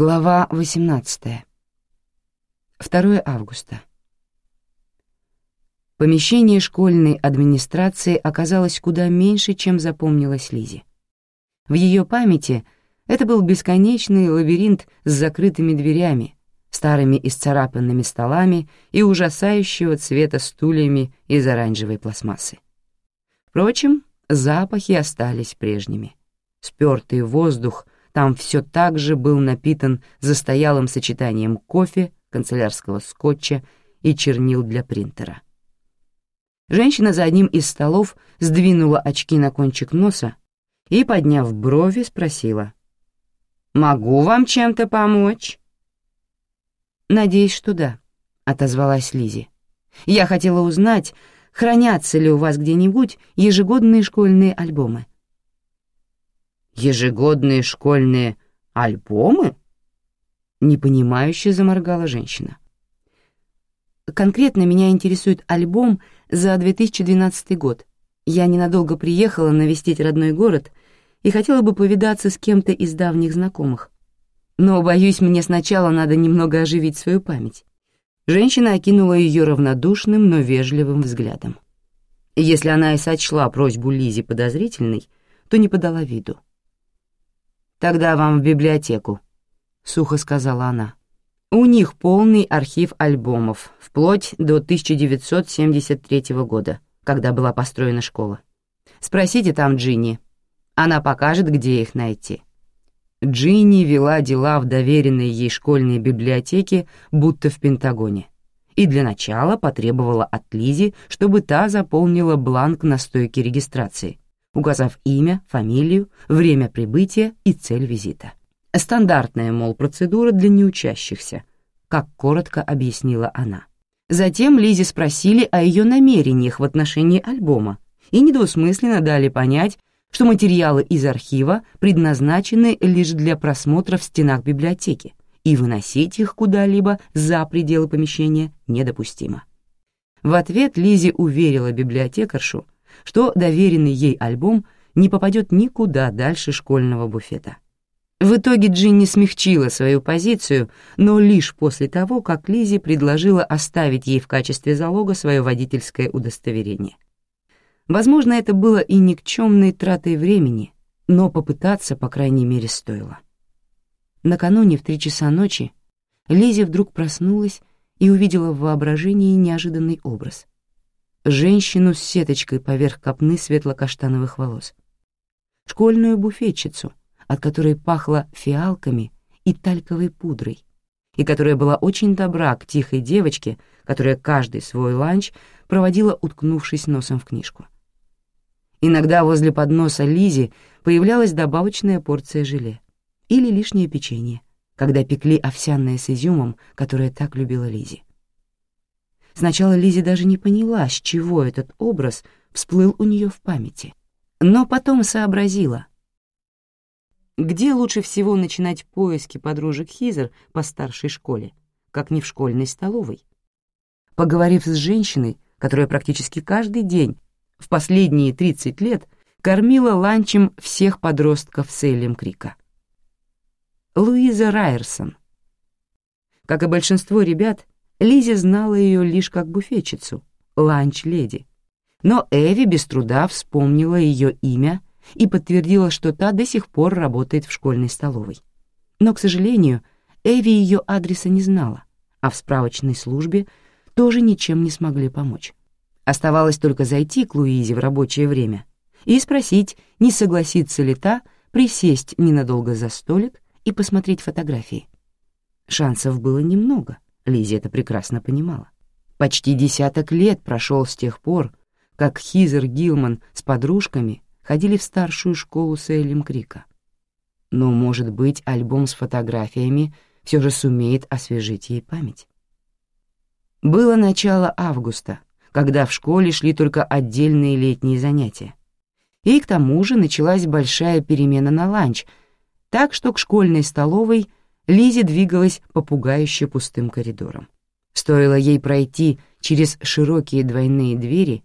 Глава 18. 2 августа. Помещение школьной администрации оказалось куда меньше, чем запомнилось Лизе. В ее памяти это был бесконечный лабиринт с закрытыми дверями, старыми исцарапанными столами и ужасающего цвета стульями из оранжевой пластмассы. Впрочем, запахи остались прежними. Спёртый воздух — там все так же был напитан застоялым сочетанием кофе, канцелярского скотча и чернил для принтера. Женщина за одним из столов сдвинула очки на кончик носа и, подняв брови, спросила. «Могу вам чем-то помочь?» «Надеюсь, что да», — отозвалась Лизи. «Я хотела узнать, хранятся ли у вас где-нибудь ежегодные школьные альбомы». Ежегодные школьные альбомы? Непонимающе заморгала женщина. Конкретно меня интересует альбом за 2012 год. Я ненадолго приехала навестить родной город и хотела бы повидаться с кем-то из давних знакомых. Но, боюсь, мне сначала надо немного оживить свою память. Женщина окинула ее равнодушным, но вежливым взглядом. Если она и сочла просьбу Лизи подозрительной, то не подала виду. «Тогда вам в библиотеку», — сухо сказала она. «У них полный архив альбомов, вплоть до 1973 года, когда была построена школа. Спросите там Джинни. Она покажет, где их найти». Джинни вела дела в доверенной ей школьной библиотеке, будто в Пентагоне, и для начала потребовала от Лизи, чтобы та заполнила бланк на стойке регистрации — указав имя, фамилию, время прибытия и цель визита. Стандартная, мол, процедура для неучащихся, как коротко объяснила она. Затем Лизе спросили о ее намерениях в отношении альбома и недвусмысленно дали понять, что материалы из архива предназначены лишь для просмотра в стенах библиотеки, и выносить их куда-либо за пределы помещения недопустимо. В ответ Лизи уверила библиотекаршу, что доверенный ей альбом не попадет никуда дальше школьного буфета. В итоге Джинни смягчила свою позицию, но лишь после того, как Лизи предложила оставить ей в качестве залога свое водительское удостоверение. Возможно, это было и никчемной тратой времени, но попытаться, по крайней мере, стоило. Накануне в три часа ночи Лизи вдруг проснулась и увидела в воображении неожиданный образ женщину с сеточкой поверх копны светло-каштановых волос, школьную буфетчицу, от которой пахло фиалками и тальковой пудрой, и которая была очень добра к тихой девочке, которая каждый свой ланч проводила, уткнувшись носом в книжку. Иногда возле подноса Лизи появлялась добавочная порция желе или лишнее печенье, когда пекли овсяное с изюмом, которое так любила Лизи. Сначала Лизи даже не поняла, с чего этот образ всплыл у нее в памяти. Но потом сообразила. Где лучше всего начинать поиски подружек Хизер по старшей школе, как не в школьной столовой? Поговорив с женщиной, которая практически каждый день в последние 30 лет кормила ланчем всех подростков Сейлем Крика. Луиза Райерсон. Как и большинство ребят, Лизи знала ее лишь как буфетчицу, ланч-леди. Но Эви без труда вспомнила ее имя и подтвердила, что та до сих пор работает в школьной столовой. Но, к сожалению, Эви ее адреса не знала, а в справочной службе тоже ничем не смогли помочь. Оставалось только зайти к Луизе в рабочее время и спросить, не согласится ли та присесть ненадолго за столик и посмотреть фотографии. Шансов было немного — Лизи это прекрасно понимала. Почти десяток лет прошел с тех пор, как Хизер Гилман с подружками ходили в старшую школу Сейлем Крика. Но, может быть, альбом с фотографиями все же сумеет освежить ей память. Было начало августа, когда в школе шли только отдельные летние занятия. И к тому же началась большая перемена на ланч, так что к школьной столовой Лизи двигалась по пугающе пустым коридорам. Стоило ей пройти через широкие двойные двери,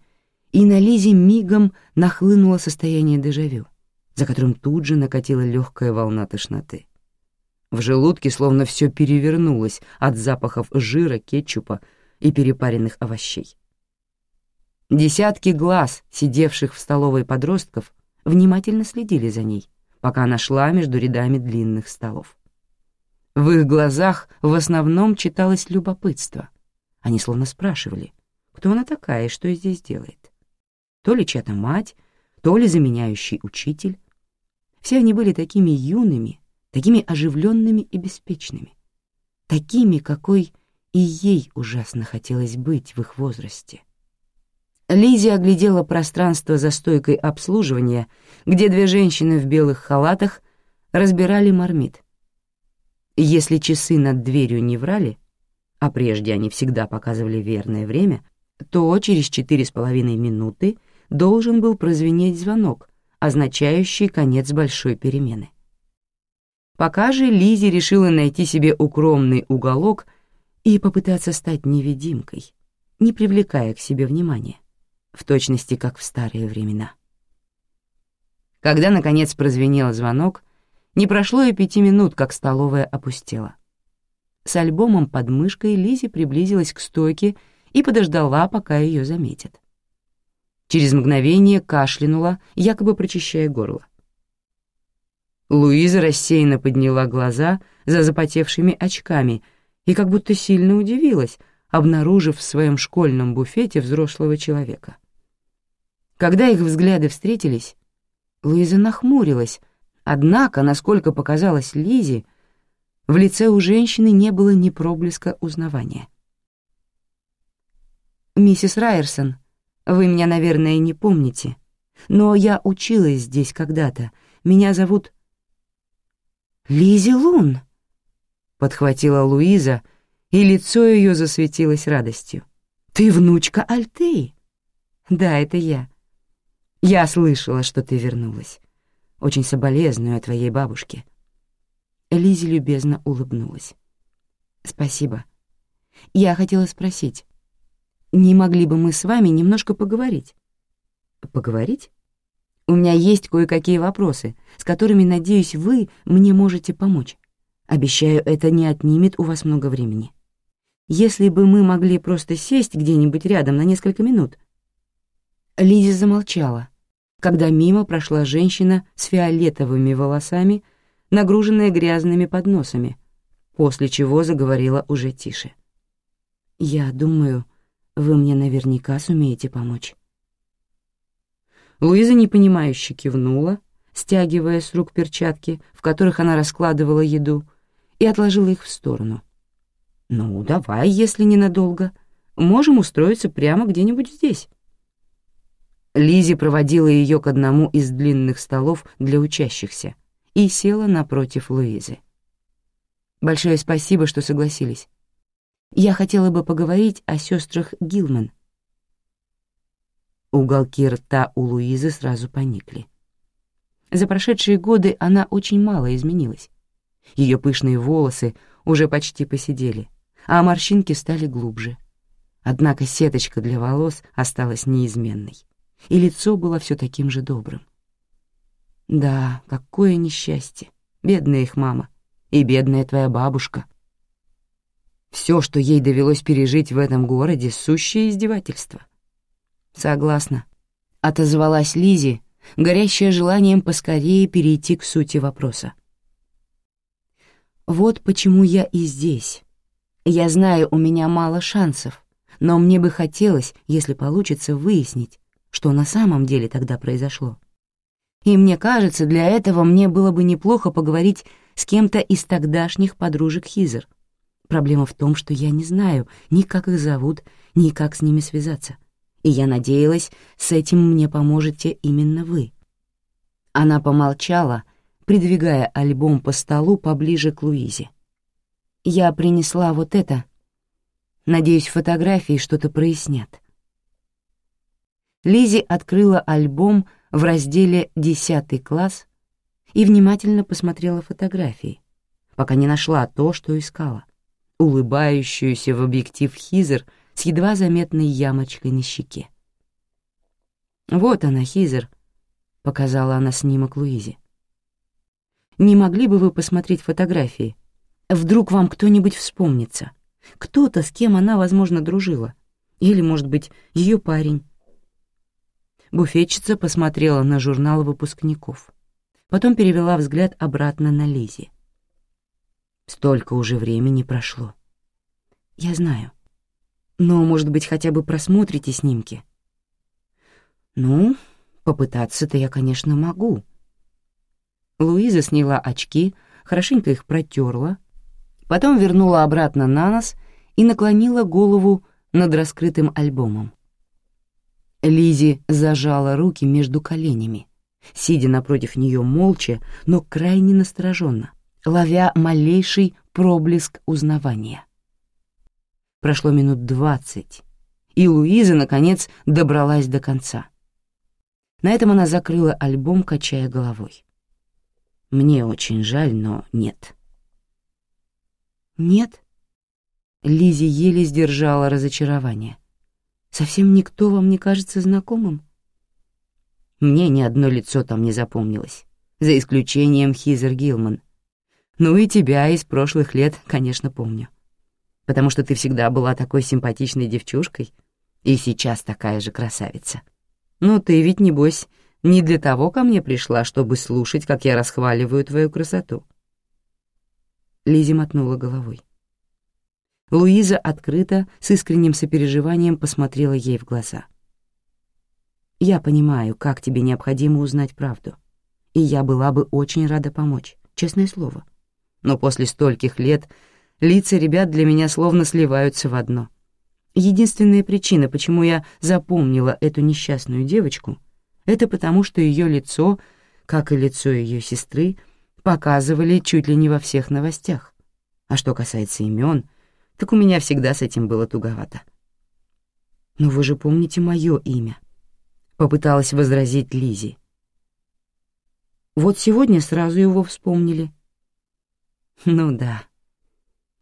и на Лизе мигом нахлынуло состояние дежавю, за которым тут же накатила легкая волна тошноты. В желудке словно все перевернулось от запахов жира, кетчупа и перепаренных овощей. Десятки глаз, сидевших в столовой подростков, внимательно следили за ней, пока она шла между рядами длинных столов. В их глазах в основном читалось любопытство. Они словно спрашивали, кто она такая и что здесь делает. То ли чья-то мать, то ли заменяющий учитель. Все они были такими юными, такими оживленными и беспечными, такими, какой и ей ужасно хотелось быть в их возрасте. Лизи оглядела пространство за стойкой обслуживания, где две женщины в белых халатах разбирали мармит. Если часы над дверью не врали, а прежде они всегда показывали верное время, то через четыре с половиной минуты должен был прозвенеть звонок, означающий конец большой перемены. Пока же Лизи решила найти себе укромный уголок и попытаться стать невидимкой, не привлекая к себе внимания, в точности как в старые времена. Когда, наконец, прозвенел звонок, не прошло и пяти минут, как столовая опустела. С альбомом под мышкой Лизи приблизилась к стойке и подождала, пока ее заметят. Через мгновение кашлянула, якобы прочищая горло. Луиза рассеянно подняла глаза за запотевшими очками и как будто сильно удивилась, обнаружив в своем школьном буфете взрослого человека. Когда их взгляды встретились, Луиза нахмурилась, однако, насколько показалось Лизе, в лице у женщины не было ни проблеска узнавания. «Миссис Райерсон, вы меня, наверное, не помните, но я училась здесь когда-то. Меня зовут «Лизи Лун!» — подхватила Луиза, и лицо ее засветилось радостью. «Ты внучка Альтеи?» «Да, это я. Я слышала, что ты вернулась. Очень соболезную о твоей бабушке». Лизи любезно улыбнулась. «Спасибо. Я хотела спросить, не могли бы мы с вами немножко поговорить?» «Поговорить?» У меня есть кое-какие вопросы, с которыми, надеюсь, вы мне можете помочь. Обещаю, это не отнимет у вас много времени. Если бы мы могли просто сесть где-нибудь рядом на несколько минут». Лизи замолчала, когда мимо прошла женщина с фиолетовыми волосами, нагруженная грязными подносами, после чего заговорила уже тише. «Я думаю, вы мне наверняка сумеете помочь». Луиза непонимающе кивнула, стягивая с рук перчатки, в которых она раскладывала еду, и отложила их в сторону. «Ну, давай, если ненадолго. Можем устроиться прямо где-нибудь здесь». Лизи проводила ее к одному из длинных столов для учащихся и села напротив Луизы. «Большое спасибо, что согласились. Я хотела бы поговорить о сестрах Гилман», Уголки рта у Луизы сразу поникли. За прошедшие годы она очень мало изменилась. Ее пышные волосы уже почти посидели, а морщинки стали глубже. Однако сеточка для волос осталась неизменной, и лицо было все таким же добрым. Да, какое несчастье, бедная их мама и бедная твоя бабушка. Все, что ей довелось пережить в этом городе, — сущее издевательство — «Согласна», — отозвалась Лизи, горящая желанием поскорее перейти к сути вопроса. «Вот почему я и здесь. Я знаю, у меня мало шансов, но мне бы хотелось, если получится, выяснить, что на самом деле тогда произошло. И мне кажется, для этого мне было бы неплохо поговорить с кем-то из тогдашних подружек Хизер. Проблема в том, что я не знаю ни как их зовут, ни как с ними связаться и я надеялась, с этим мне поможете именно вы». Она помолчала, придвигая альбом по столу поближе к Луизе. «Я принесла вот это. Надеюсь, фотографии что-то прояснят». Лизи открыла альбом в разделе «Десятый класс» и внимательно посмотрела фотографии, пока не нашла то, что искала. Улыбающуюся в объектив Хизер — с едва заметной ямочкой на щеке. «Вот она, Хизер», — показала она снимок Луизе. «Не могли бы вы посмотреть фотографии Вдруг вам кто-нибудь вспомнится. Кто-то, с кем она, возможно, дружила. Или, может быть, ее парень. Буфетчица посмотрела на журнал выпускников. Потом перевела взгляд обратно на Лизи. Столько уже времени прошло. Я знаю. Но, может быть, хотя бы просмотрите снимки? Ну, попытаться-то я, конечно, могу. Луиза сняла очки, хорошенько их протерла, потом вернула обратно на нос и наклонила голову над раскрытым альбомом. Лизи зажала руки между коленями, сидя напротив нее молча, но крайне настороженно, ловя малейший проблеск узнавания. Прошло минут двадцать, и Луиза, наконец, добралась до конца. На этом она закрыла альбом, качая головой. «Мне очень жаль, но нет». «Нет?» Лизи еле сдержала разочарование. «Совсем никто вам не кажется знакомым?» Мне ни одно лицо там не запомнилось, за исключением Хизер Гилман. Ну и тебя из прошлых лет, конечно, помню. Потому что ты всегда была такой симпатичной девчушкой и сейчас такая же красавица. Ну ты ведь, небось, не для того ко мне пришла, чтобы слушать, как я расхваливаю твою красоту. Лизи мотнула головой. Луиза открыто, с искренним сопереживанием посмотрела ей в глаза. «Я понимаю, как тебе необходимо узнать правду, и я была бы очень рада помочь, честное слово. Но после стольких лет лица ребят для меня словно сливаются в одно. Единственная причина, почему я запомнила эту несчастную девочку, это потому, что ее лицо, как и лицо ее сестры, показывали чуть ли не во всех новостях. А что касается имен, так у меня всегда с этим было туговато. «Но вы же помните мое имя», — попыталась возразить Лизи. «Вот сегодня сразу его вспомнили». «Ну да».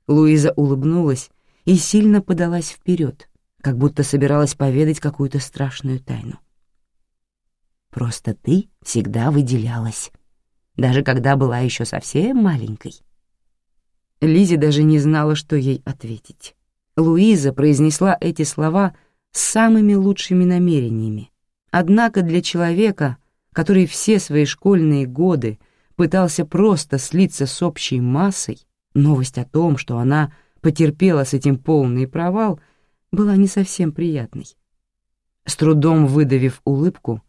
Луиза улыбнулась и сильно подалась вперед, как будто собиралась поведать какую-то страшную тайну. «Просто ты всегда выделялась, даже когда была еще совсем маленькой». Лизи даже не знала, что ей ответить. Луиза произнесла эти слова с самыми лучшими намерениями. Однако для человека, который все свои школьные годы пытался просто слиться с общей массой, новость о том, что она потерпела с этим полный провал, была не совсем приятной. С трудом выдавив улыбку,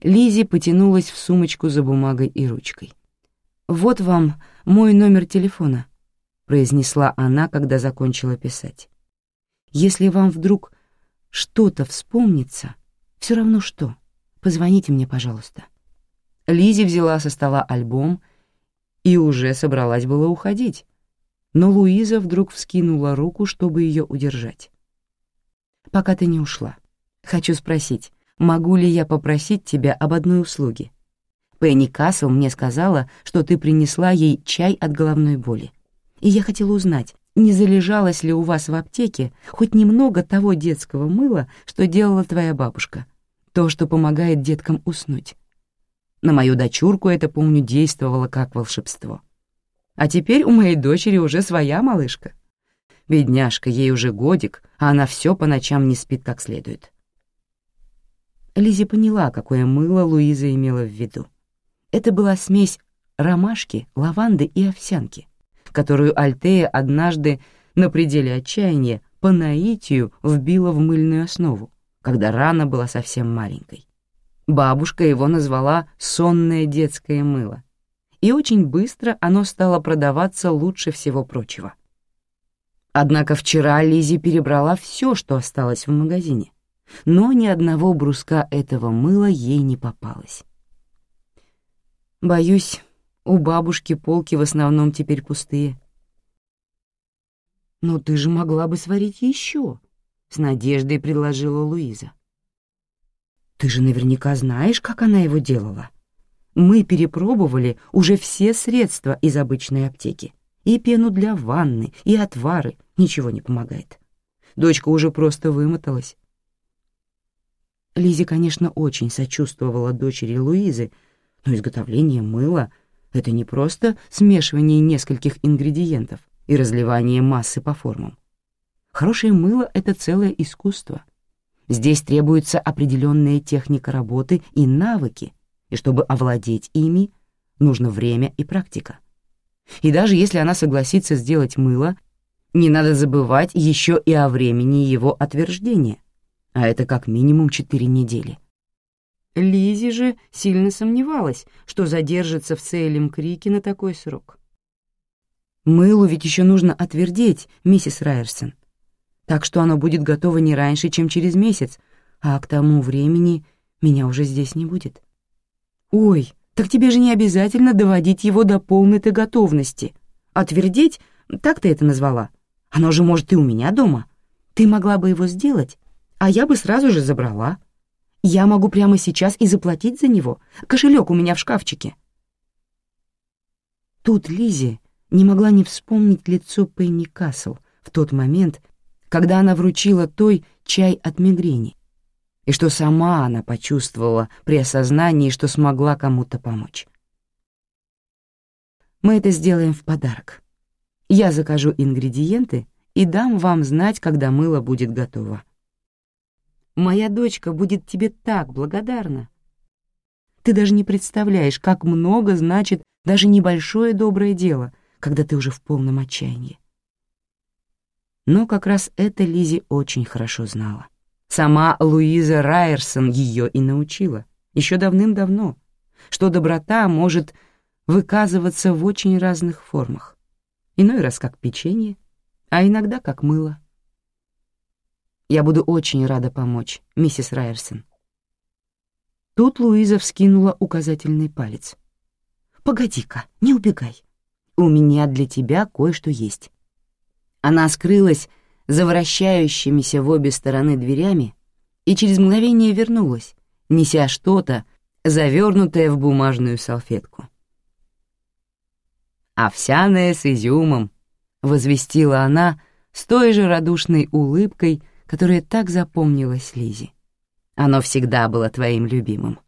Лизи потянулась в сумочку за бумагой и ручкой. «Вот вам мой номер телефона», произнесла она, когда закончила писать. «Если вам вдруг что-то вспомнится, все равно что, позвоните мне, пожалуйста». Лизи взяла со стола альбом и уже собралась было уходить, но Луиза вдруг вскинула руку, чтобы ее удержать. «Пока ты не ушла, хочу спросить, могу ли я попросить тебя об одной услуге? Пенни Кассел мне сказала, что ты принесла ей чай от головной боли и я хотела узнать, не залежалось ли у вас в аптеке хоть немного того детского мыла, что делала твоя бабушка, то, что помогает деткам уснуть. На мою дочурку это, помню, действовало как волшебство. А теперь у моей дочери уже своя малышка. Бедняжка, ей уже годик, а она все по ночам не спит как следует. Лизи поняла, какое мыло Луиза имела в виду. Это была смесь ромашки, лаванды и овсянки которую Альтея однажды на пределе отчаяния по наитию вбила в мыльную основу, когда рана была совсем маленькой. Бабушка его назвала «сонное детское мыло», и очень быстро оно стало продаваться лучше всего прочего. Однако вчера Лизи перебрала все, что осталось в магазине, но ни одного бруска этого мыла ей не попалось. «Боюсь, у бабушки полки в основном теперь пустые. «Но ты же могла бы сварить еще», — с надеждой предложила Луиза. «Ты же наверняка знаешь, как она его делала. Мы перепробовали уже все средства из обычной аптеки. И пену для ванны, и отвары. Ничего не помогает. Дочка уже просто вымоталась». Лизе, конечно, очень сочувствовала дочери Луизы, но изготовление мыла — это не просто смешивание нескольких ингредиентов, и разливание массы по формам. Хорошее мыло — это целое искусство. Здесь требуется определенная техника работы и навыки, и чтобы овладеть ими, нужно время и практика. И даже если она согласится сделать мыло, не надо забывать еще и о времени его отверждения, а это как минимум четыре недели. Лизи же сильно сомневалась, что задержится в Сейлем Крике на такой срок. «Мылу ведь еще нужно отвердеть, миссис Райерсон, так что оно будет готово не раньше, чем через месяц, а к тому времени меня уже здесь не будет». «Ой, так тебе же не обязательно доводить его до полной-то готовности. Отвердеть, так ты это назвала. Оно же может и у меня дома. Ты могла бы его сделать, а я бы сразу же забрала. Я могу прямо сейчас и заплатить за него. Кошелек у меня в шкафчике». Тут Лизи не могла не вспомнить лицо Пенни Касл в тот момент, когда она вручила той чай от мигрени, и что сама она почувствовала при осознании, что смогла кому-то помочь. Мы это сделаем в подарок. Я закажу ингредиенты и дам вам знать, когда мыло будет готово. Моя дочка будет тебе так благодарна. Ты даже не представляешь, как много значит даже небольшое доброе дело, когда ты уже в полном отчаянии. Но как раз это Лизи очень хорошо знала. Сама Луиза Райерсон ее и научила, еще давным-давно, что доброта может выказываться в очень разных формах. Иной раз как печенье, а иногда как мыло. Я буду очень рада помочь, миссис Райерсон. Тут Луиза вскинула указательный палец. «Погоди-ка, не убегай. У меня для тебя кое-что есть». Она скрылась за вращающимися в обе стороны дверями и через мгновение вернулась, неся что-то, завернутое в бумажную салфетку. «Овсяное с изюмом», — возвестила она с той же радушной улыбкой, которая так запомнилась Лизе. «Оно всегда было твоим любимым».